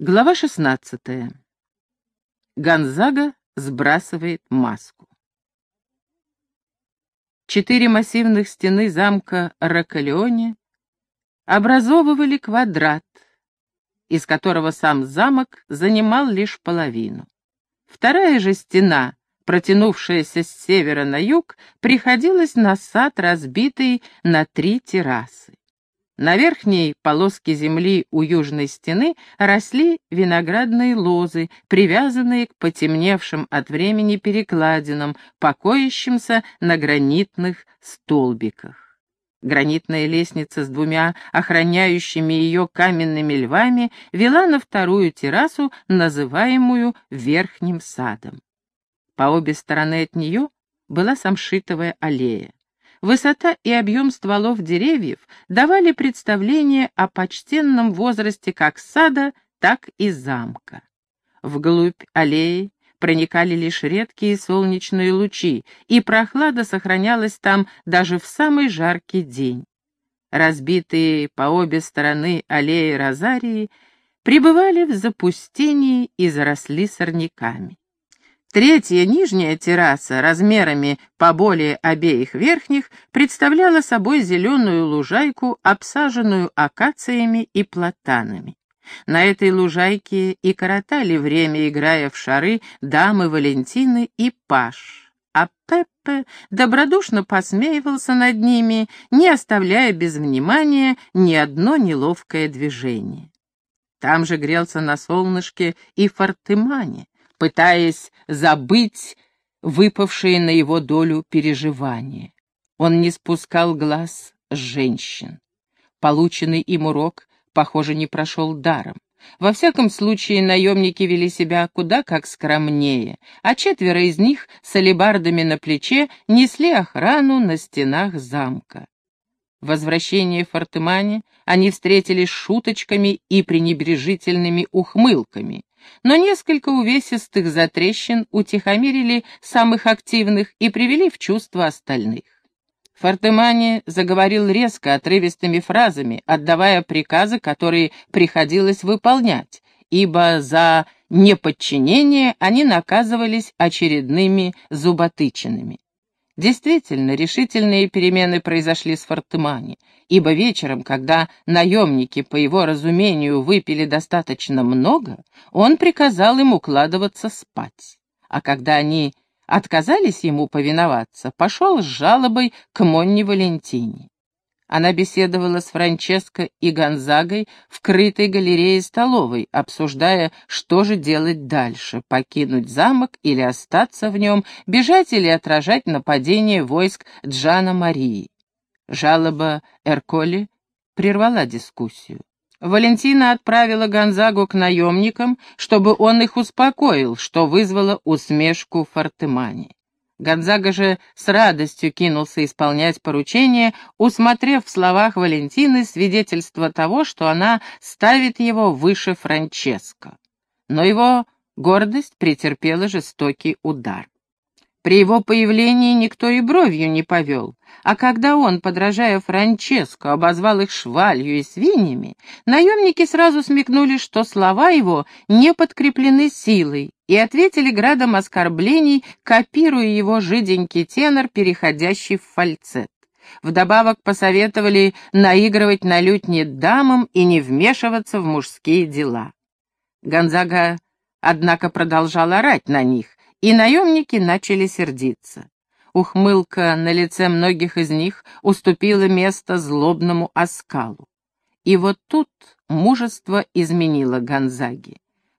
Глава 16. Гонзага сбрасывает маску. Четыре массивных стены замка Рокалеоне образовывали квадрат, из которого сам замок занимал лишь половину. Вторая же стена, протянувшаяся с севера на юг, приходилась на сад, разбитый на три террасы. На верхней полоске земли у южной стены росли виноградные лозы, привязанные к потемневшим от времени перекладинам, покоящимся на гранитных столбиках. Гранитная лестница с двумя охраняющими ее каменными львами вела на вторую террасу, называемую Верхним садом. По обе стороны от нее была самшитовая аллея. Высота и объем стволов деревьев давали представление о почтенном возрасте как сада, так и замка. Вглубь аллеи проникали лишь редкие солнечные лучи, и прохлада сохранялась там даже в самый жаркий день. Разбитые по обе стороны аллеи Розарии пребывали в запустении и заросли сорняками. Третья нижняя терраса, размерами поболее обеих верхних, представляла собой зеленую лужайку, обсаженную акациями и платанами. На этой лужайке и коротали время, играя в шары, дамы Валентины и Паш. А Пеппе добродушно посмеивался над ними, не оставляя без внимания ни одно неловкое движение. Там же грелся на солнышке и Фортемане, пытаясь забыть выпавшие на его долю переживания. Он не спускал глаз с женщин. Полученный им урок, похоже, не прошел даром. Во всяком случае, наемники вели себя куда как скромнее, а четверо из них с алебардами на плече несли охрану на стенах замка. Возвращение в Фортемане они встретили шуточками и пренебрежительными ухмылками, но несколько увесистых затрещин утихомирили самых активных и привели в чувство остальных. Фортемани заговорил резко, отрывистыми фразами, отдавая приказы, которые приходилось выполнять, ибо за неподчинение они наказывались очередными зуботычинами. Действительно, решительные перемены произошли с Фортемани, ибо вечером, когда наемники, по его разумению, выпили достаточно много, он приказал им укладываться спать. А когда они отказались ему повиноваться, пошел с жалобой к Монне Валентине. Она беседовала с Франческо и Гонзагой в крытой галерее столовой, обсуждая, что же делать дальше, покинуть замок или остаться в нем, бежать или отражать нападение войск Джана Марии. Жалоба Эрколи прервала дискуссию. Валентина отправила Гонзагу к наемникам, чтобы он их успокоил, что вызвало усмешку Фортемани. Гонзага же с радостью кинулся исполнять поручение, усмотрев в словах Валентины свидетельство того, что она ставит его выше Франческо. Но его гордость претерпела жестокий удар. При его появлении никто и бровью не повел, а когда он, подражая Франческо, обозвал их швалью и свиньями, наемники сразу смекнули, что слова его не подкреплены силой, и ответили градом оскорблений, копируя его жиденький тенор, переходящий в фальцет. Вдобавок посоветовали наигрывать на лютне дамам и не вмешиваться в мужские дела. Гонзага, однако, продолжал орать на них, и наемники начали сердиться. Ухмылка на лице многих из них уступила место злобному оскалу. И вот тут мужество изменило Гонзаги.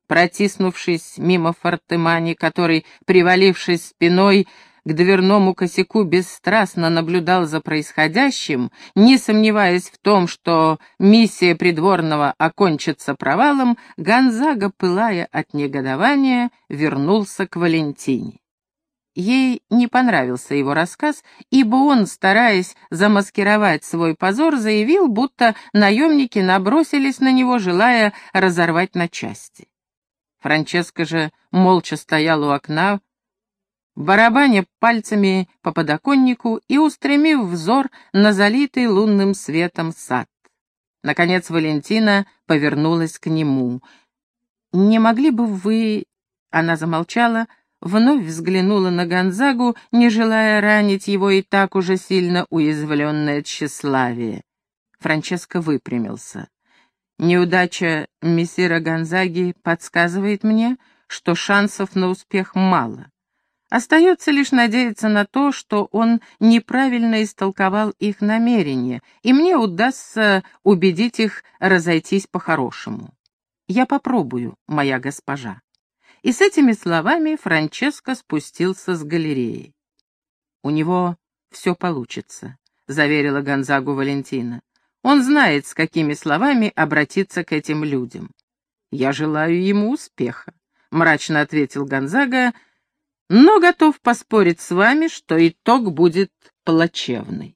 Протиснувшись мимо Фортемани, который, привалившись спиной к дверному косяку бесстрастно наблюдал за происходящим, не сомневаясь в том, что миссия придворного окончится провалом, Гонзага, пылая от негодования, вернулся к Валентине. Ей не понравился его рассказ, ибо он, стараясь замаскировать свой позор, заявил, будто наемники набросились на него, желая разорвать на части. Франческа же молча стоял у окна, барабаня пальцами по подоконнику и устремив взор на залитый лунным светом сад. Наконец Валентина повернулась к нему. «Не могли бы вы...» Она замолчала, вновь взглянула на Гонзагу, не желая ранить его и так уже сильно уязвленное тщеславие. Франческо выпрямился. Неудача мессира Гонзаги подсказывает мне, что шансов на успех мало. Остается лишь надеяться на то, что он неправильно истолковал их намерения, и мне удастся убедить их разойтись по-хорошему. Я попробую, моя госпожа. И с этими словами Франческо спустился с галереи. «У него все получится», — заверила Гонзагу Валентина. «Он знает, с какими словами обратиться к этим людям». «Я желаю ему успеха», — мрачно ответил Гонзага, «но готов поспорить с вами, что итог будет плачевный».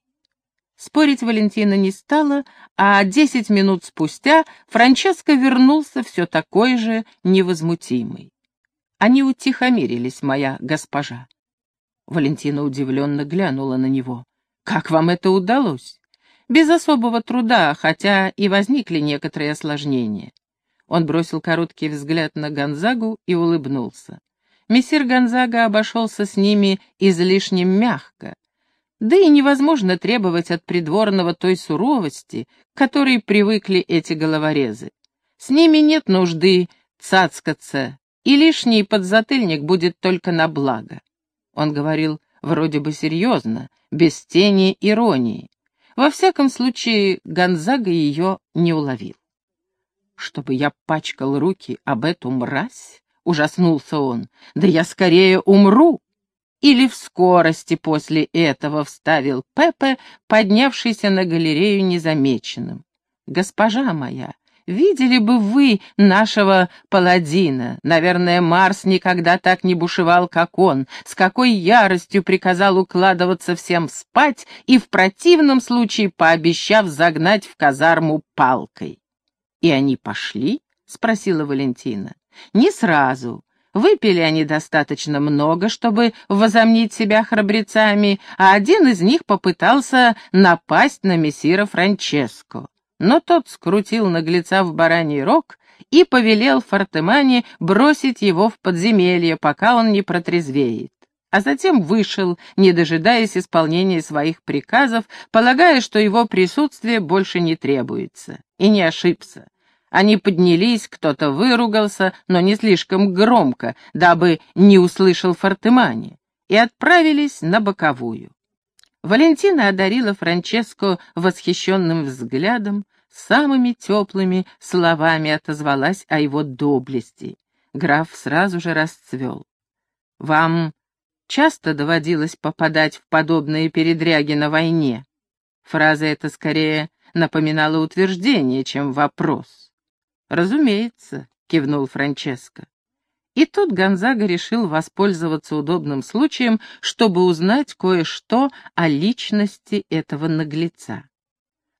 Спорить Валентина не стала, а десять минут спустя Франческо вернулся все такой же невозмутимый. Они утихомирились, моя госпожа. Валентина удивленно глянула на него. «Как вам это удалось?» «Без особого труда, хотя и возникли некоторые осложнения». Он бросил короткий взгляд на Гонзагу и улыбнулся. Мессир Гонзага обошелся с ними излишне мягко. Да и невозможно требовать от придворного той суровости, к которой привыкли эти головорезы. С ними нет нужды цацкаться, и лишний подзатыльник будет только на благо. Он говорил вроде бы серьезно, без тени иронии. Во всяком случае, Гонзага ее не уловил. «Чтобы я пачкал руки об эту мразь?» — ужаснулся он. «Да я скорее умру!» Или в скорости после этого вставил Пепе, поднявшийся на галерею незамеченным. «Госпожа моя, Видели бы вы нашего паладина. Наверное, Марс никогда так не бушевал, как он, с какой яростью приказал укладываться всем спать и в противном случае пообещав загнать в казарму палкой. «И они пошли?» — спросила Валентина. «Не сразу. Выпили они достаточно много, чтобы возомнить себя храбрецами, а один из них попытался напасть на мессира Франческо но тот скрутил наглеца в бараний рог и повелел Фортемане бросить его в подземелье, пока он не протрезвеет. А затем вышел, не дожидаясь исполнения своих приказов, полагая, что его присутствие больше не требуется. И не ошибся. Они поднялись, кто-то выругался, но не слишком громко, дабы не услышал Фортемане, и отправились на боковую. Валентина одарила Франческо восхищенным взглядом, самыми теплыми словами отозвалась о его доблести. Граф сразу же расцвел. «Вам часто доводилось попадать в подобные передряги на войне?» Фраза эта скорее напоминала утверждение, чем вопрос. «Разумеется», — кивнул Франческо. И тут Гонзага решил воспользоваться удобным случаем, чтобы узнать кое-что о личности этого наглеца.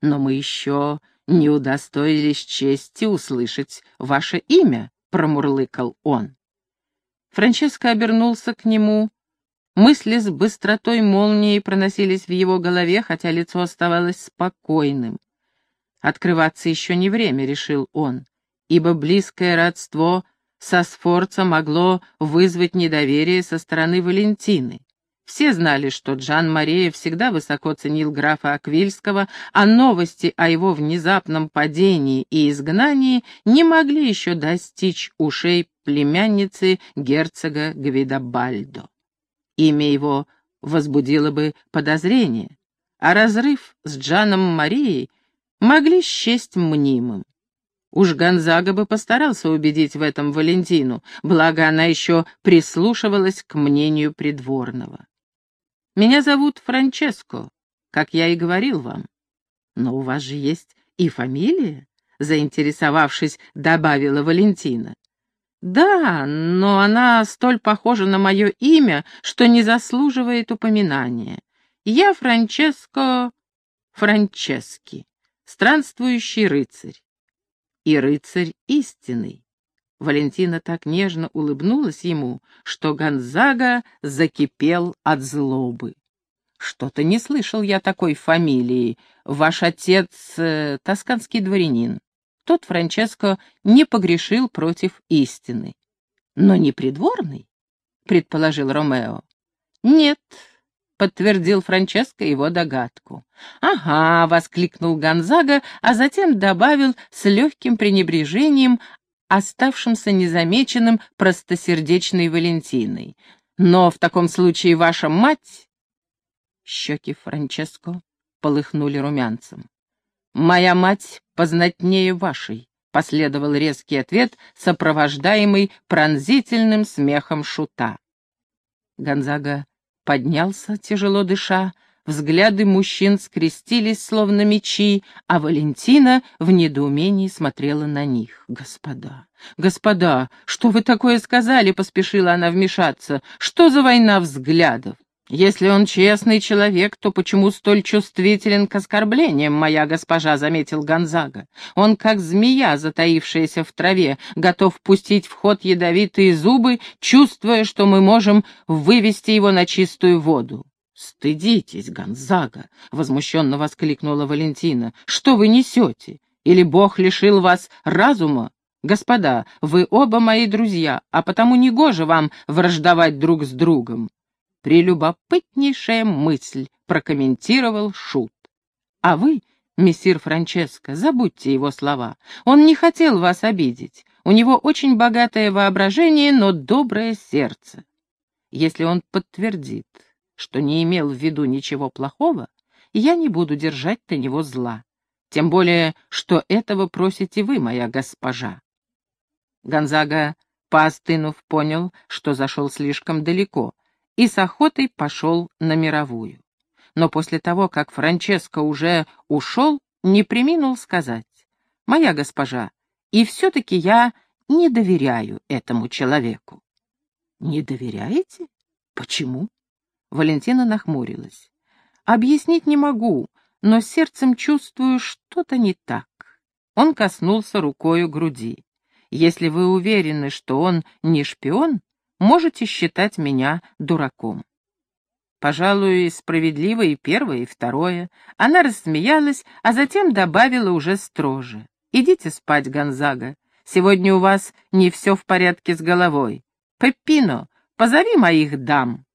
«Но мы еще не удостоились чести услышать ваше имя», — промурлыкал он. Франческо обернулся к нему. Мысли с быстротой молнии проносились в его голове, хотя лицо оставалось спокойным. «Открываться еще не время», — решил он, «ибо близкое родство со Сфорца могло вызвать недоверие со стороны Валентины. Все знали, что Джан Мария всегда высоко ценил графа Аквильского, а новости о его внезапном падении и изгнании не могли еще достичь ушей племянницы герцога Гвидобальдо. Имя его возбудило бы подозрение, а разрыв с Джаном Марией могли счесть мнимым. Уж Гонзага бы постарался убедить в этом Валентину, благо она еще прислушивалась к мнению придворного. Меня зовут Франческо, как я и говорил вам. Но у вас же есть и фамилия, заинтересовавшись, добавила Валентина. Да, но она столь похожа на мое имя, что не заслуживает упоминания. Я Франческо Франчески, странствующий рыцарь. И рыцарь истинный. Валентина так нежно улыбнулась ему, что Гонзага закипел от злобы. «Что-то не слышал я такой фамилии. Ваш отец э, тосканский дворянин». Тот Франческо не погрешил против истины. Но не придворный, предположил Ромео. Нет, подтвердил Франческо его догадку. «Ага», — воскликнул Гонзага, а затем добавил с легким пренебрежением, оставшимся незамеченным простосердечной Валентиной. «Но в таком случае ваша мать...» Щеки Франческо полыхнули румянцем. «Моя мать познатнее вашей», — последовал резкий ответ, сопровождаемый пронзительным смехом шута. Гонзага поднялся, тяжело дыша, взгляды мужчин скрестились, словно мечи, а Валентина в недоумении смотрела на них. «Господа, господа, что вы такое сказали?» — поспешила она вмешаться. «Что за война взглядов?» «Если он честный человек, то почему столь чувствителен к оскорблениям, моя госпожа?» — заметил Гонзага. «Он, как змея, затаившаяся в траве, готов пустить в ход ядовитые зубы, чувствуя, что мы можем вывести его на чистую воду». «Стыдитесь, Гонзага!» — возмущенно воскликнула Валентина. «Что вы несете? Или Бог лишил вас разума? Господа, вы оба мои друзья, а потому негоже вам враждовать друг с другом. Прелюбопытнейшая мысль, прокомментировал Шут. А вы, мессир Франческо, забудьте его слова. Он не хотел вас обидеть. У него очень богатое воображение, но доброе сердце. Если он подтвердит, что не имел в виду ничего плохого, я не буду держать на него зла. Тем более, что этого просите вы, моя госпожа. Гонзага, поостынув, понял, что зашел слишком далеко, и с охотой пошел на мировую. Но после того, как Франческо уже ушел, не приминул сказать, «Моя госпожа, и все-таки я не доверяю этому человеку». «Не доверяете? Почему?» Валентина нахмурилась. «Объяснить не могу, но сердцем чувствую, что-то не так». Он коснулся рукою груди. «Если вы уверены, что он не шпион, можете считать меня дураком. Пожалуй, справедливо и первое, и второе. Она рассмеялась, а затем добавила уже строже. «Идите спать, Гонзага. Сегодня у вас не все в порядке с головой. Пеппино, позови моих дам».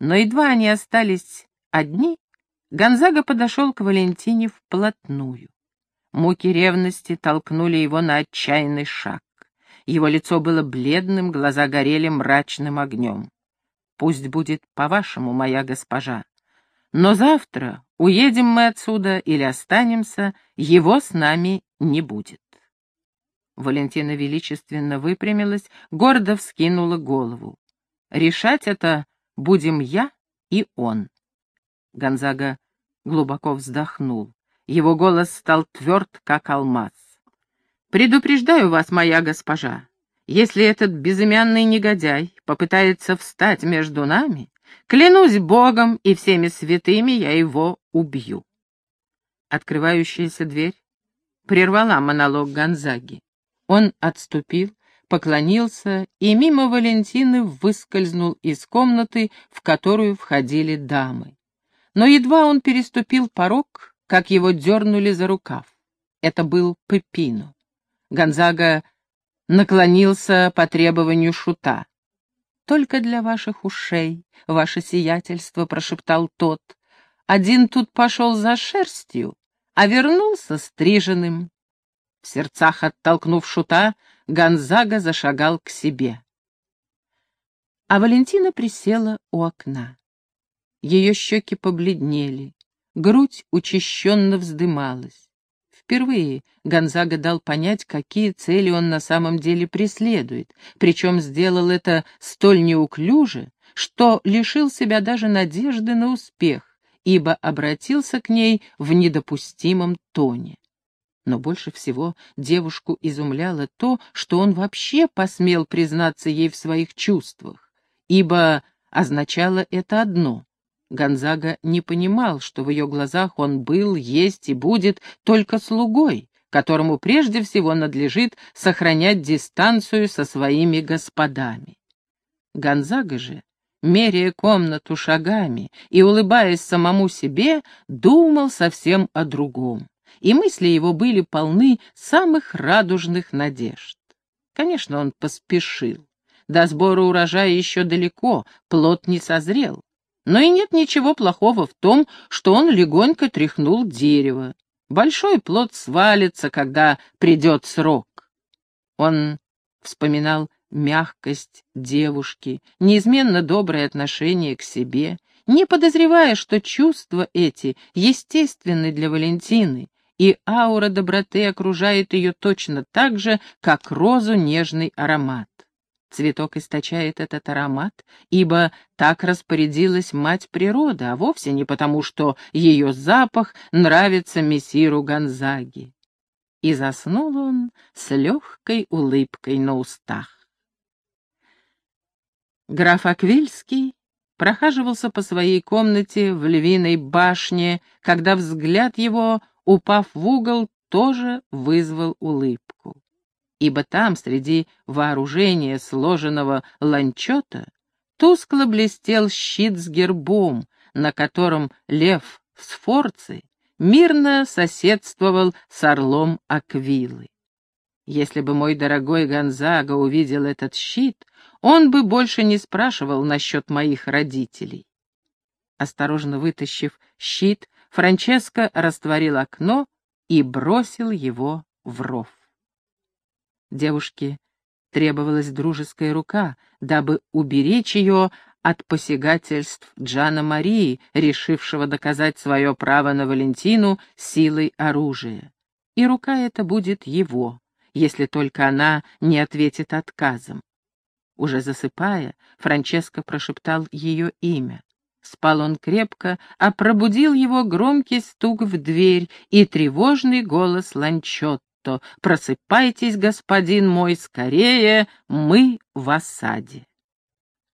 Но едва они остались одни, Гонзага подошел к Валентине вплотную. Муки ревности толкнули его на отчаянный шаг. Его лицо было бледным, глаза горели мрачным огнем. «Пусть будет по-вашему, моя госпожа. Но завтра, уедем мы отсюда или останемся, его с нами не будет». Валентина величественно выпрямилась, гордо вскинула голову. «Решать это будем я и он». Гонзага глубоко вздохнул. Его голос стал тверд, как алмаз. Предупреждаю вас, моя госпожа, если этот безымянный негодяй попытается встать между нами, клянусь Богом и всеми святыми, я его убью. Открывающаяся дверь прервала монолог Гонзаги. Он отступил, поклонился и мимо Валентины выскользнул из комнаты, в которую входили дамы. Но едва он переступил порог, как его дернули за рукав. Это был Пепино. Гонзага наклонился по требованию шута. «Только для ваших ушей, ваше сиятельство», — прошептал тот. «Один тут пошел за шерстью, а вернулся стриженным». В сердцах оттолкнув шута, Гонзага зашагал к себе. А Валентина присела у окна. Ее щеки побледнели, грудь учащенно вздымалась. Впервые Гонзага дал понять, какие цели он на самом деле преследует, причем сделал это столь неуклюже, что лишил себя даже надежды на успех, ибо обратился к ней в недопустимом тоне. Но больше всего девушку изумляло то, что он вообще посмел признаться ей в своих чувствах, ибо означало это одно Гонзага не понимал, что в ее глазах он был, есть и будет только слугой, которому прежде всего надлежит сохранять дистанцию со своими господами. Гонзага же, меряя комнату шагами и улыбаясь самому себе, думал совсем о другом. и мысли его были полны самых радужных надежд. Конечно, он поспешил. До сбора урожая еще далеко, плод не созрел. Но и нет ничего плохого в том, что он легонько тряхнул дерево. Большой плод свалится, когда придет срок. Он вспоминал мягкость девушки, неизменно доброе отношение к себе, не подозревая, что чувства эти естественны для Валентины, и аура доброты окружает ее точно так же, как розу нежный аромат. Цветок источает этот аромат, ибо так распорядилась мать природа, а вовсе не потому, что ее запах нравится мессиру Гонзаги. И заснул он с легкой улыбкой на устах. Граф Аквильский прохаживался по своей комнате в львиной башне, когда взгляд его, упав в угол, тоже вызвал улыбку. Ибо там, среди вооружения сложенного ланчета, тускло блестел щит с гербом, на котором лев в Сфорце мирно соседствовал с орлом Аквилы. Если бы мой дорогой Гонзага увидел этот щит, он бы больше не спрашивал насчет моих родителей. Осторожно вытащив щит, Франческо растворил окно и бросил его в ров. Девушке требовалась дружеская рука, дабы уберечь ее от посягательств Джана Марии, решившего доказать свое право на Валентину силой оружия. И рука эта будет его если только она не ответит отказом. Уже засыпая, Франческо прошептал ее имя. Спал он крепко, а пробудил его громкий стук в дверь и тревожный голос Ланчотто. «Просыпайтесь, господин мой, скорее, мы в осаде».